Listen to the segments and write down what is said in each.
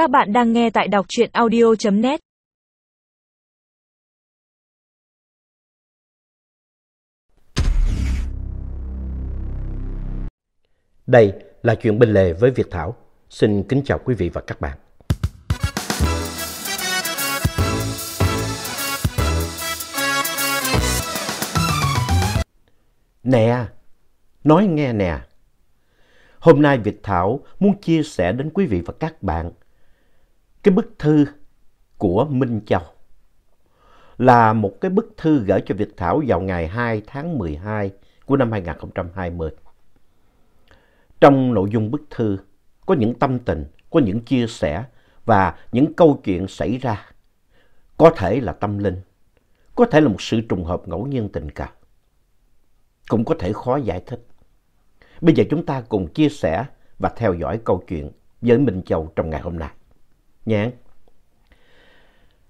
Các bạn đang nghe tại đọc truyện audio.net Đây là chuyện bên lề với Việt Thảo. Xin kính chào quý vị và các bạn. Nè, nói nghe nè. Hôm nay Việt Thảo muốn chia sẻ đến quý vị và các bạn cái bức thư của Minh Châu. Là một cái bức thư gửi cho Việt Thảo vào ngày 2 tháng 12 của năm 2020. Trong nội dung bức thư có những tâm tình, có những chia sẻ và những câu chuyện xảy ra. Có thể là tâm linh, có thể là một sự trùng hợp ngẫu nhiên tình cờ. Cũng có thể khó giải thích. Bây giờ chúng ta cùng chia sẻ và theo dõi câu chuyện với Minh Châu trong ngày hôm nay nhãn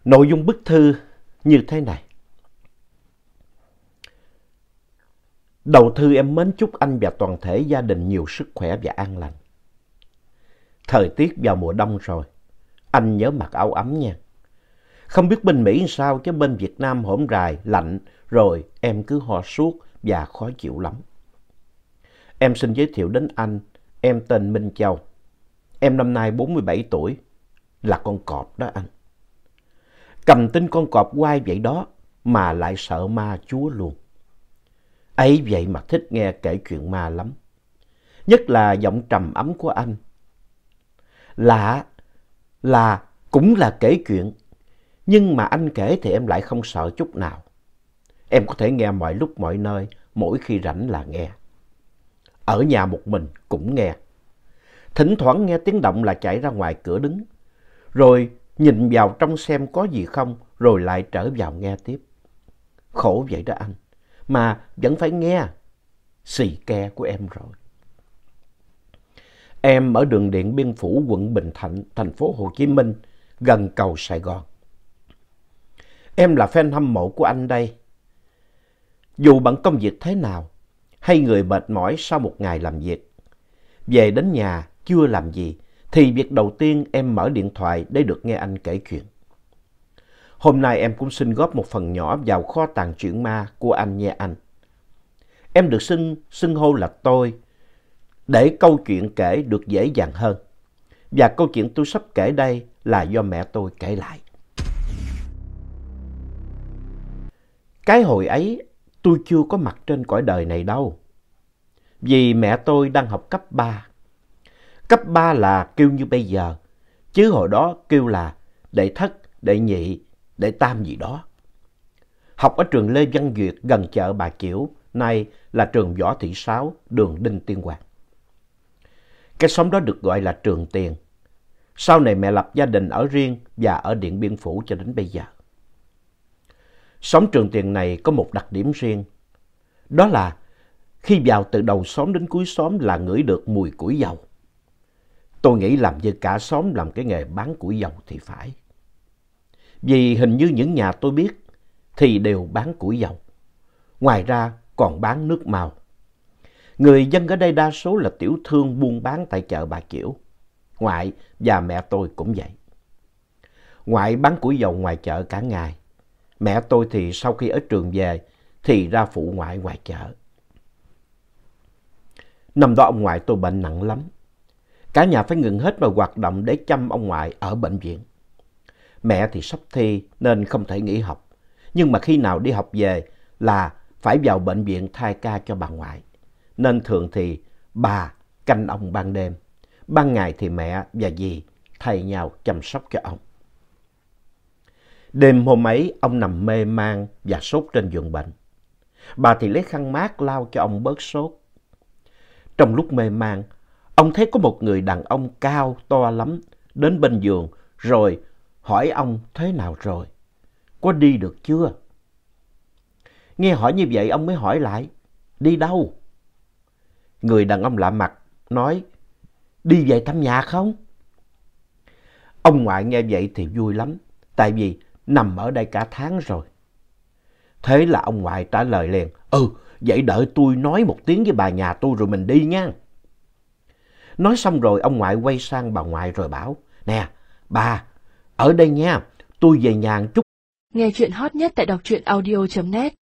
Nội dung bức thư như thế này. Đầu thư em mến chúc anh và toàn thể gia đình nhiều sức khỏe và an lành. Thời tiết vào mùa đông rồi, anh nhớ mặc áo ấm nha. Không biết bên Mỹ sao chứ bên Việt Nam hổm rài, lạnh, rồi em cứ ho suốt và khó chịu lắm. Em xin giới thiệu đến anh, em tên Minh Châu. Em năm nay 47 tuổi, là con cọp đó anh. Cầm tin con cọp quay vậy đó mà lại sợ ma chúa luôn. Ấy vậy mà thích nghe kể chuyện ma lắm. Nhất là giọng trầm ấm của anh. Lạ là cũng là kể chuyện, nhưng mà anh kể thì em lại không sợ chút nào. Em có thể nghe mọi lúc mọi nơi, mỗi khi rảnh là nghe. Ở nhà một mình cũng nghe. Thỉnh thoảng nghe tiếng động là chạy ra ngoài cửa đứng, rồi nhìn vào trong xem có gì không, rồi lại trở vào nghe tiếp. Khổ vậy đó anh mà vẫn phải nghe xì ke của em rồi. Em ở đường Điện Biên Phủ, quận Bình Thạnh, thành phố Hồ Chí Minh, gần cầu Sài Gòn. Em là fan hâm mộ của anh đây. Dù bận công việc thế nào, hay người mệt mỏi sau một ngày làm việc, về đến nhà chưa làm gì, thì việc đầu tiên em mở điện thoại để được nghe anh kể chuyện. Hôm nay em cũng xin góp một phần nhỏ vào kho tàng chuyện ma của anh nha anh. Em được xưng, xưng hô là tôi, để câu chuyện kể được dễ dàng hơn. Và câu chuyện tôi sắp kể đây là do mẹ tôi kể lại. Cái hồi ấy tôi chưa có mặt trên cõi đời này đâu. Vì mẹ tôi đang học cấp 3. Cấp 3 là kêu như bây giờ, chứ hồi đó kêu là đệ thất, đệ nhị, đệ tam gì đó. Học ở trường Lê Văn Duyệt gần chợ Bà Chiểu, nay là trường Võ Thị Sáu, đường Đinh Tiên Hoàng. Cái xóm đó được gọi là Trường Tiền. Sau này mẹ lập gia đình ở riêng và ở Điện Biên Phủ cho đến bây giờ. Xóm Trường Tiền này có một đặc điểm riêng. Đó là khi vào từ đầu xóm đến cuối xóm là ngửi được mùi củi dầu. Tôi nghĩ làm như cả xóm làm cái nghề bán củi dầu thì phải. Vì hình như những nhà tôi biết thì đều bán củi dầu. Ngoài ra còn bán nước màu. Người dân ở đây đa số là tiểu thương buôn bán tại chợ Bà Chiểu. Ngoại và mẹ tôi cũng vậy. Ngoại bán củi dầu ngoài chợ cả ngày. Mẹ tôi thì sau khi ở trường về thì ra phụ ngoại ngoài chợ. Năm đó ông ngoại tôi bệnh nặng lắm. Cả nhà phải ngừng hết mọi hoạt động để chăm ông ngoại ở bệnh viện. Mẹ thì sắp thi nên không thể nghỉ học. Nhưng mà khi nào đi học về là phải vào bệnh viện thai ca cho bà ngoại. Nên thường thì bà canh ông ban đêm. Ban ngày thì mẹ và dì thay nhau chăm sóc cho ông. Đêm hôm ấy ông nằm mê man và sốt trên giường bệnh. Bà thì lấy khăn mát lau cho ông bớt sốt. Trong lúc mê man, ông thấy có một người đàn ông cao to lắm đến bên giường rồi hỏi ông thế nào rồi, có đi được chưa? Nghe hỏi như vậy ông mới hỏi lại, đi đâu? Người đàn ông lạ mặt nói, đi về thăm nhà không? Ông ngoại nghe vậy thì vui lắm, tại vì nằm ở đây cả tháng rồi. Thế là ông ngoại trả lời liền, ừ, vậy đợi tôi nói một tiếng với bà nhà tôi rồi mình đi nha. Nói xong rồi ông ngoại quay sang bà ngoại rồi bảo, nè, Bà, ở đây nha, tôi về nhà một chút. Nghe chuyện hot nhất tại đọc truyện audio.net